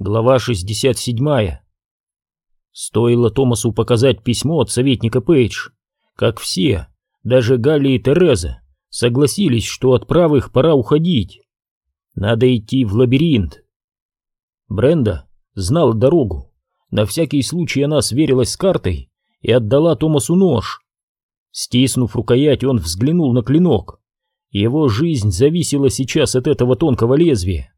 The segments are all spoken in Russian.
Глава 67. Стоило Томасу показать письмо от советника Пейдж, как все, даже Галли и Тереза, согласились, что от правых пора уходить. Надо идти в лабиринт. Бренда знала дорогу. На всякий случай она сверилась с картой и отдала Томасу нож. Стиснув рукоять, он взглянул на клинок. Его жизнь зависела сейчас от этого тонкого лезвия.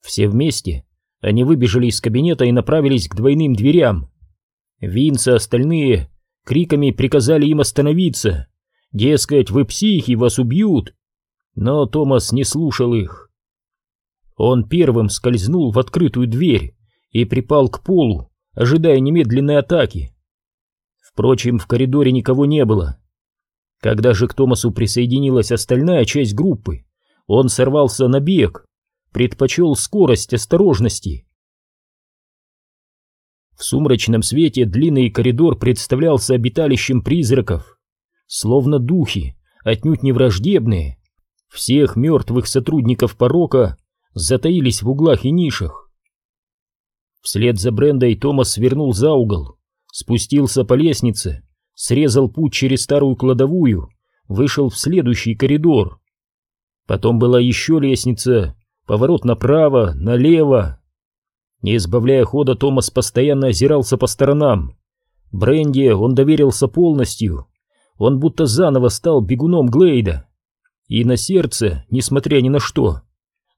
Все вместе они выбежали из кабинета и направились к двойным дверям. Винс и остальные криками приказали им остановиться. Дескать, вы психи, вас убьют. Но Томас не слушал их. Он первым скользнул в открытую дверь и припал к полу, ожидая немедленной атаки. Впрочем, в коридоре никого не было. Когда же к Томасу присоединилась остальная часть группы, он сорвался на бег предпочел скорость осторожности. В сумрачном свете длинный коридор представлялся обиталищем призраков, словно духи, отнюдь не враждебные. Всех мертвых сотрудников порока затаились в углах и нишах. Вслед за Брендой Томас свернул за угол, спустился по лестнице, срезал путь через старую кладовую, вышел в следующий коридор. Потом была еще лестница, поворот направо, налево. Не избавляя хода, Томас постоянно озирался по сторонам. Бренди он доверился полностью. Он будто заново стал бегуном Глейда. И на сердце, несмотря ни на что,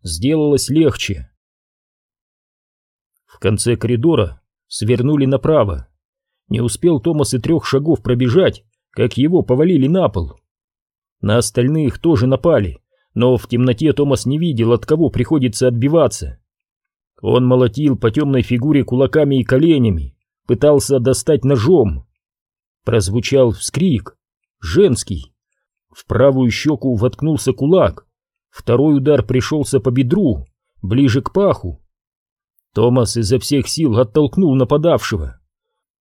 сделалось легче. В конце коридора свернули направо. Не успел Томас и трех шагов пробежать, как его повалили на пол. На остальных тоже напали, но в темноте Томас не видел, от кого приходится отбиваться. Он молотил по темной фигуре кулаками и коленями, пытался достать ножом. Прозвучал вскрик, женский. В правую щеку воткнулся кулак, второй удар пришелся по бедру, ближе к паху. Томас изо всех сил оттолкнул нападавшего.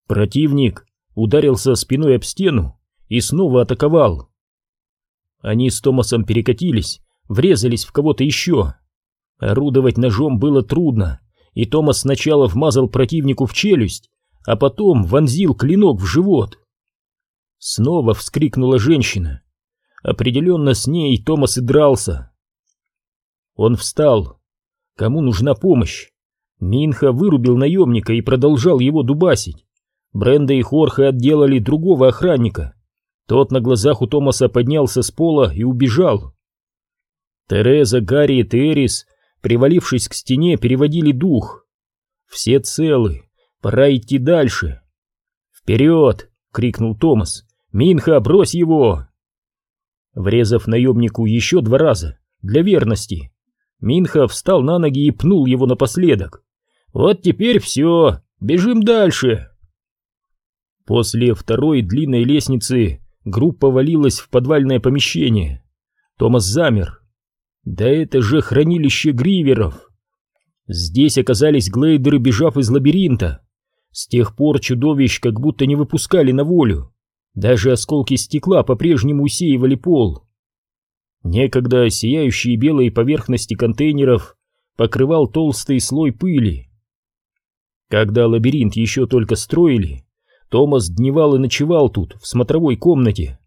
Противник ударился спиной об стену и снова атаковал. Они с Томасом перекатились, врезались в кого-то еще. Орудовать ножом было трудно, и Томас сначала вмазал противнику в челюсть, а потом вонзил клинок в живот. Снова вскрикнула женщина. Определенно с ней Томас и дрался. Он встал. Кому нужна помощь? Минха вырубил наемника и продолжал его дубасить. Бренда и Хорхе отделали другого охранника. Тот на глазах у Томаса поднялся с пола и убежал. Тереза, Гарри и Террис, привалившись к стене, переводили дух. Все целы, пора идти дальше. «Вперед!» — крикнул Томас. «Минха, брось его!» Врезав наемнику еще два раза, для верности, Минха встал на ноги и пнул его напоследок. «Вот теперь все, бежим дальше!» После второй длинной лестницы группа валилась в подвальное помещение. Томас замер. Да это же хранилище гриверов. Здесь оказались глейдеры, бежав из лабиринта. С тех пор чудовищ как будто не выпускали на волю. Даже осколки стекла по-прежнему усеивали пол. Некогда сияющие белые поверхности контейнеров покрывал толстый слой пыли. Когда лабиринт еще только строили, Томас дневал и ночевал тут, в смотровой комнате.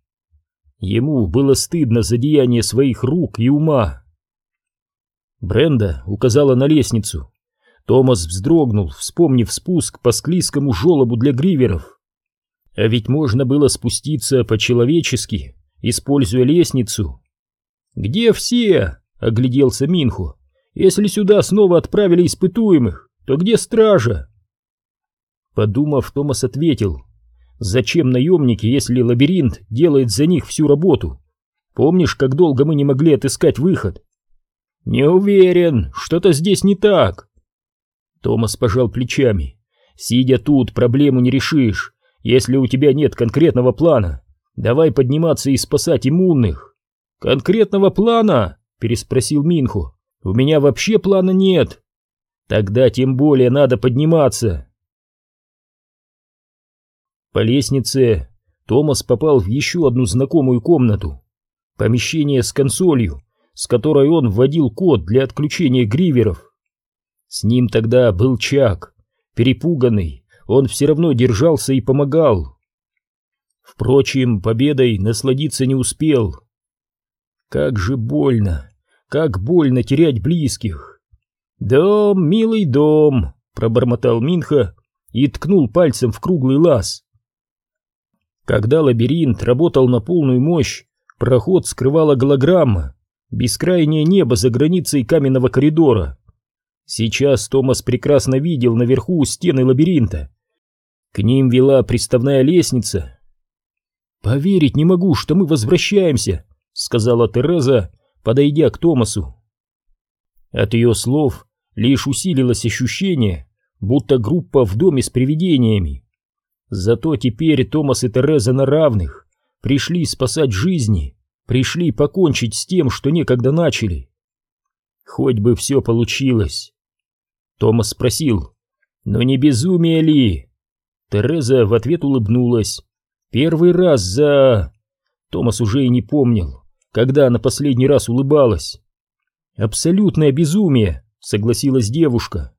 Ему было стыдно за деяние своих рук и ума. Бренда указала на лестницу. Томас вздрогнул, вспомнив спуск по склизкому желобу для гриверов. А ведь можно было спуститься по-человечески, используя лестницу. «Где все?» — огляделся Минху. «Если сюда снова отправили испытуемых, то где стража?» Подумав, Томас ответил. «Зачем наемники, если лабиринт делает за них всю работу? Помнишь, как долго мы не могли отыскать выход?» «Не уверен, что-то здесь не так». Томас пожал плечами. «Сидя тут, проблему не решишь, если у тебя нет конкретного плана. Давай подниматься и спасать иммунных». «Конкретного плана?» — переспросил Минху. «У меня вообще плана нет». «Тогда тем более надо подниматься». По лестнице Томас попал в еще одну знакомую комнату. Помещение с консолью, с которой он вводил код для отключения гриверов. С ним тогда был Чак. Перепуганный, он все равно держался и помогал. Впрочем, победой насладиться не успел. Как же больно, как больно терять близких. «Дом, милый дом», — пробормотал Минха и ткнул пальцем в круглый лаз. Когда лабиринт работал на полную мощь, проход скрывала голограмма, бескрайнее небо за границей каменного коридора. Сейчас Томас прекрасно видел наверху стены лабиринта. К ним вела приставная лестница. «Поверить не могу, что мы возвращаемся», — сказала Тереза, подойдя к Томасу. От ее слов лишь усилилось ощущение, будто группа в доме с привидениями. Зато теперь Томас и Тереза на равных пришли спасать жизни, пришли покончить с тем, что некогда начали. Хоть бы все получилось. Томас спросил, «Но не безумие ли?» Тереза в ответ улыбнулась. Первый раз за... Томас уже и не помнил, когда она последний раз улыбалась. «Абсолютное безумие», — согласилась девушка.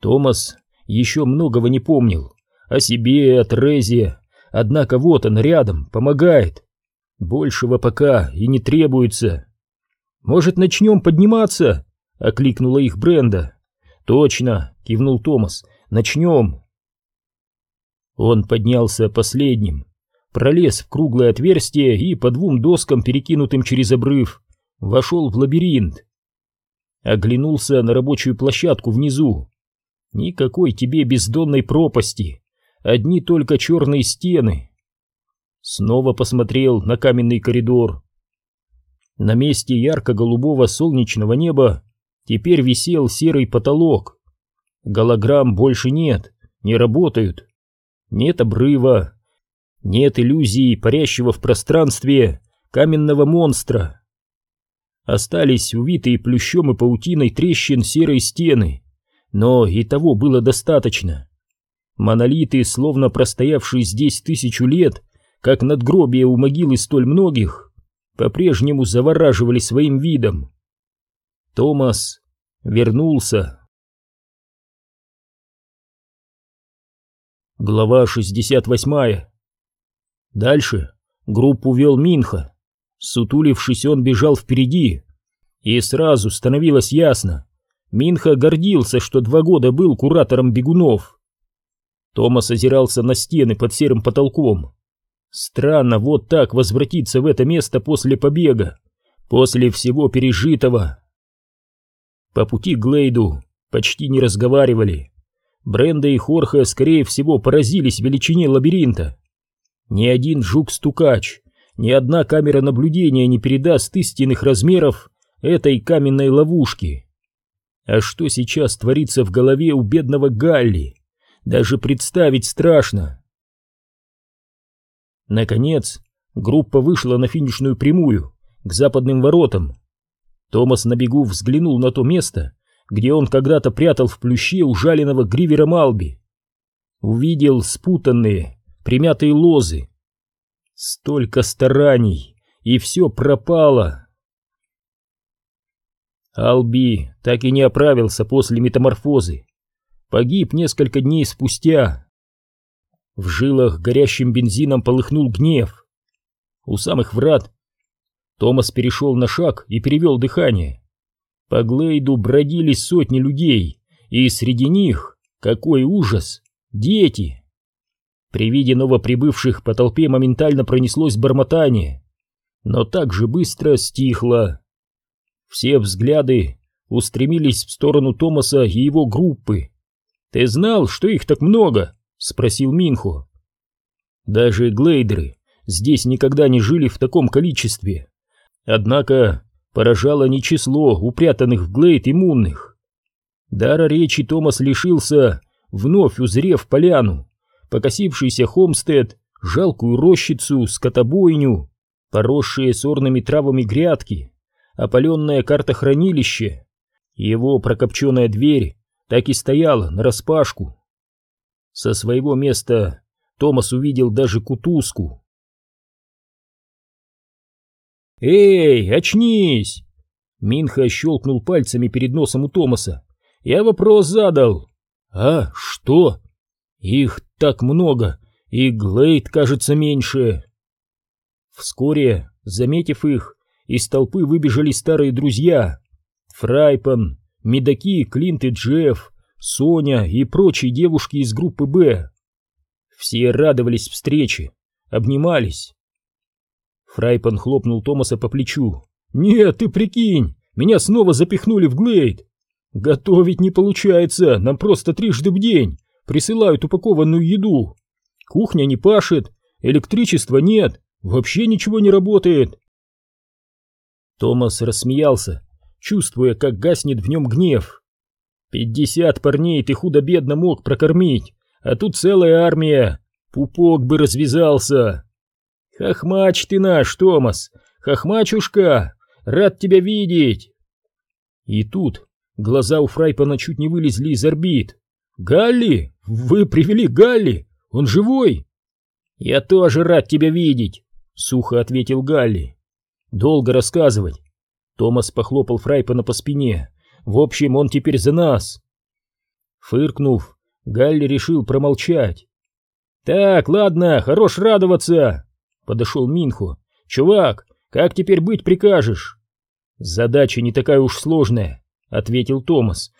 Томас еще многого не помнил. О себе, о Трезе. Однако вот он рядом, помогает. Большего пока и не требуется. «Может, начнем подниматься?» — окликнула их Бренда. «Точно!» — кивнул Томас. «Начнем!» Он поднялся последним, пролез в круглое отверстие и по двум доскам, перекинутым через обрыв, вошел в лабиринт. Оглянулся на рабочую площадку внизу. Никакой тебе бездонной пропасти, одни только черные стены. Снова посмотрел на каменный коридор. На месте ярко-голубого солнечного неба теперь висел серый потолок. Голограмм больше нет, не работают. Нет обрыва, нет иллюзии парящего в пространстве каменного монстра. Остались увитые плющом и паутиной трещин серой стены, но и того было достаточно. Монолиты, словно простоявшие здесь тысячу лет, как надгробия у могилы столь многих, по-прежнему завораживали своим видом. Томас вернулся. Глава 68 Дальше группу вел Минха. Сутулившись, он бежал впереди. И сразу становилось ясно. Минха гордился, что два года был куратором бегунов. Томас озирался на стены под серым потолком. Странно вот так возвратиться в это место после побега, после всего пережитого. По пути к Глейду почти не разговаривали. Бренда и Хорхе, скорее всего, поразились величине лабиринта. Ни один жук-стукач, ни одна камера наблюдения не передаст истинных размеров этой каменной ловушки. А что сейчас творится в голове у бедного Галли, даже представить страшно. Наконец, группа вышла на финишную прямую, к западным воротам. Томас на бегу взглянул на то место, где он когда-то прятал в плюще ужаленного гривера Малби. Увидел спутанные, примятые лозы. Столько стараний, и все пропало. Алби так и не оправился после метаморфозы. Погиб несколько дней спустя. В жилах горящим бензином полыхнул гнев. У самых врат Томас перешел на шаг и перевел дыхание. По Глейду бродили сотни людей, и среди них, какой ужас, дети. При виде новоприбывших по толпе моментально пронеслось бормотание, но так же быстро стихло. Все взгляды устремились в сторону Томаса и его группы. «Ты знал, что их так много?» — спросил Минхо. Даже глейдеры здесь никогда не жили в таком количестве. Однако поражало не число упрятанных в глейд иммунных. Дара речи Томас лишился, вновь узрев поляну, покосившийся Хомстед, жалкую рощицу, скотобойню, поросшие сорными травами грядки, опаленное картохранилище. Его прокопченная дверь так и стояла нараспашку. Со своего места Томас увидел даже кутузку. «Эй, очнись!» Минха щелкнул пальцами перед носом у Томаса. я вопрос задал. А, что? Их так много, и Глейд кажется меньше. Вскоре, заметив их, из толпы выбежали старые друзья. Фрайпан, Медаки, Клинт и Джефф, Соня и прочие девушки из группы «Б». Все радовались встрече, обнимались. Фрайпан хлопнул Томаса по плечу. «Нет, ты прикинь, меня снова запихнули в Глейд. Готовить не получается, нам просто трижды в день присылают упакованную еду. Кухня не пашет, электричества нет, вообще ничего не работает». Томас рассмеялся, чувствуя, как гаснет в нем гнев. «Пятьдесят парней ты худо-бедно мог прокормить, а тут целая армия, пупок бы развязался!» «Хохмач ты наш, Томас! Хохмачушка! Рад тебя видеть!» И тут глаза у Фрайпана чуть не вылезли из орбит. «Галли? Вы привели Галли? Он живой?» «Я тоже рад тебя видеть!» — сухо ответил Галли. «Долго рассказывать». Томас похлопал Фрайпана по спине. «В общем, он теперь за нас!» Фыркнув, Галли решил промолчать. «Так, ладно, хорош радоваться!» Подошел Минху. «Чувак, как теперь быть прикажешь?» «Задача не такая уж сложная», — ответил Томас.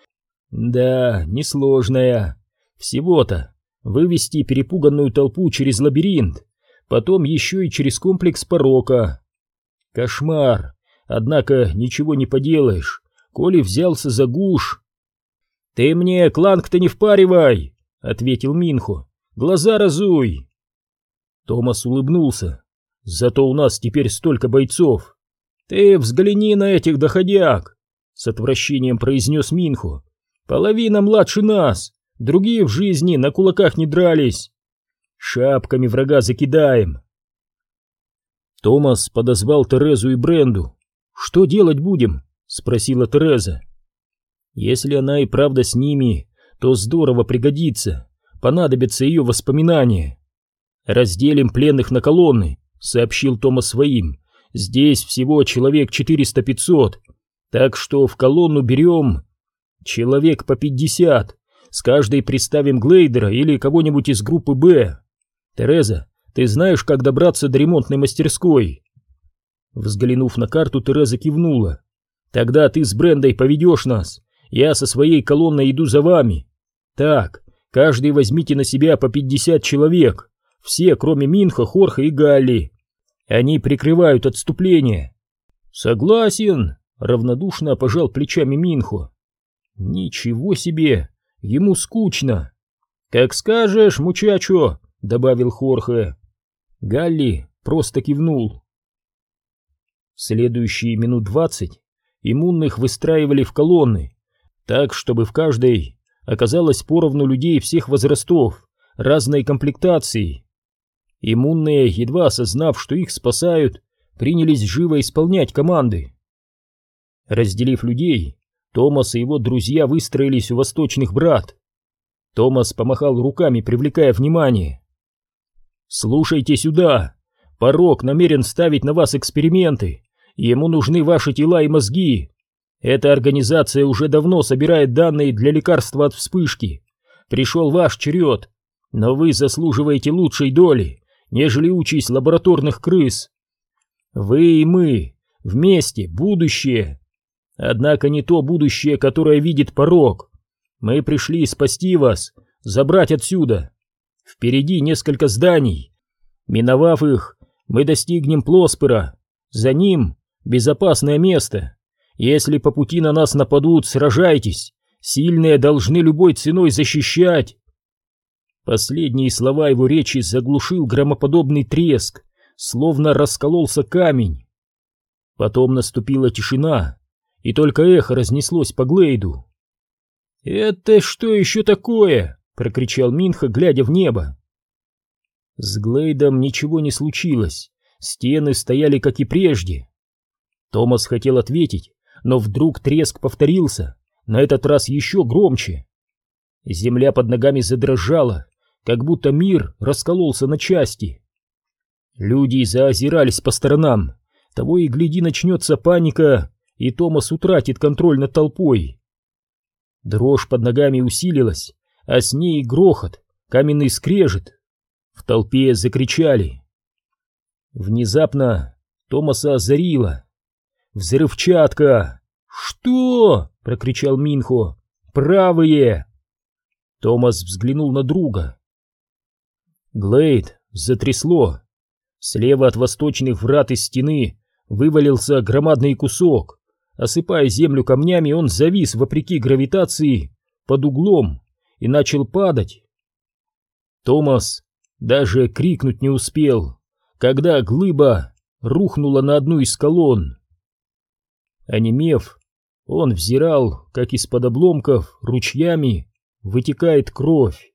«Да, несложная. Всего-то вывести перепуганную толпу через лабиринт, потом еще и через комплекс порока. Кошмар, однако ничего не поделаешь, коли взялся за гуш». «Ты мне кланг-то не впаривай!» — ответил Минху. «Глаза разуй!» Томас улыбнулся. «Зато у нас теперь столько бойцов!» «Ты взгляни на этих доходяг!» С отвращением произнес Минху. «Половина младше нас, другие в жизни на кулаках не дрались. Шапками врага закидаем!» Томас подозвал Терезу и Бренду. «Что делать будем?» — спросила Тереза. «Если она и правда с ними, то здорово пригодится, понадобятся ее воспоминания. «Разделим пленных на колонны», — сообщил Томас своим. «Здесь всего человек 400-500, так что в колонну берем человек по 50, с каждой приставим Глейдера или кого-нибудь из группы «Б». Тереза, ты знаешь, как добраться до ремонтной мастерской?» Взглянув на карту, Тереза кивнула. «Тогда ты с Брендой поведешь нас. Я со своей колонной иду за вами. Так, каждый возьмите на себя по 50 человек. Все, кроме Минха, Хорха и Галли. Они прикрывают отступление. Согласен, равнодушно пожал плечами Минхо. Ничего себе, ему скучно. Как скажешь, мучачо, добавил Хорхе. Галли просто кивнул. Следующие минут двадцать иммунных выстраивали в колонны, так, чтобы в каждой оказалось поровну людей всех возрастов, разной комплектации. Иммунные, едва осознав, что их спасают, принялись живо исполнять команды. Разделив людей, Томас и его друзья выстроились у восточных брат. Томас помахал руками, привлекая внимание. «Слушайте сюда! Порог намерен ставить на вас эксперименты. Ему нужны ваши тела и мозги. Эта организация уже давно собирает данные для лекарства от вспышки. Пришел ваш черед, но вы заслуживаете лучшей доли нежели участь лабораторных крыс. Вы и мы, вместе, будущее. Однако не то будущее, которое видит порог. Мы пришли спасти вас, забрать отсюда. Впереди несколько зданий. Миновав их, мы достигнем Плоспера. За ним безопасное место. Если по пути на нас нападут, сражайтесь. Сильные должны любой ценой защищать. Последние слова его речи заглушил громоподобный треск, словно раскололся камень. Потом наступила тишина, и только эхо разнеслось по Глейду. «Это что еще такое?» — прокричал Минха, глядя в небо. С Глейдом ничего не случилось, стены стояли как и прежде. Томас хотел ответить, но вдруг треск повторился, на этот раз еще громче. Земля под ногами задрожала, как будто мир раскололся на части. Люди заозирались по сторонам, того и гляди начнется паника, и Томас утратит контроль над толпой. Дрожь под ногами усилилась, а с ней грохот, каменный скрежет. В толпе закричали. Внезапно Томаса озарило. «Взрывчатка!» «Что?» — прокричал Минхо. «Правые!» Томас взглянул на друга. Глейд затрясло. Слева от восточных врат из стены вывалился громадный кусок. Осыпая землю камнями, он завис вопреки гравитации под углом и начал падать. Томас даже крикнуть не успел, когда глыба рухнула на одну из колонн. Онемев, он взирал, как из-под обломков ручьями вытекает кровь.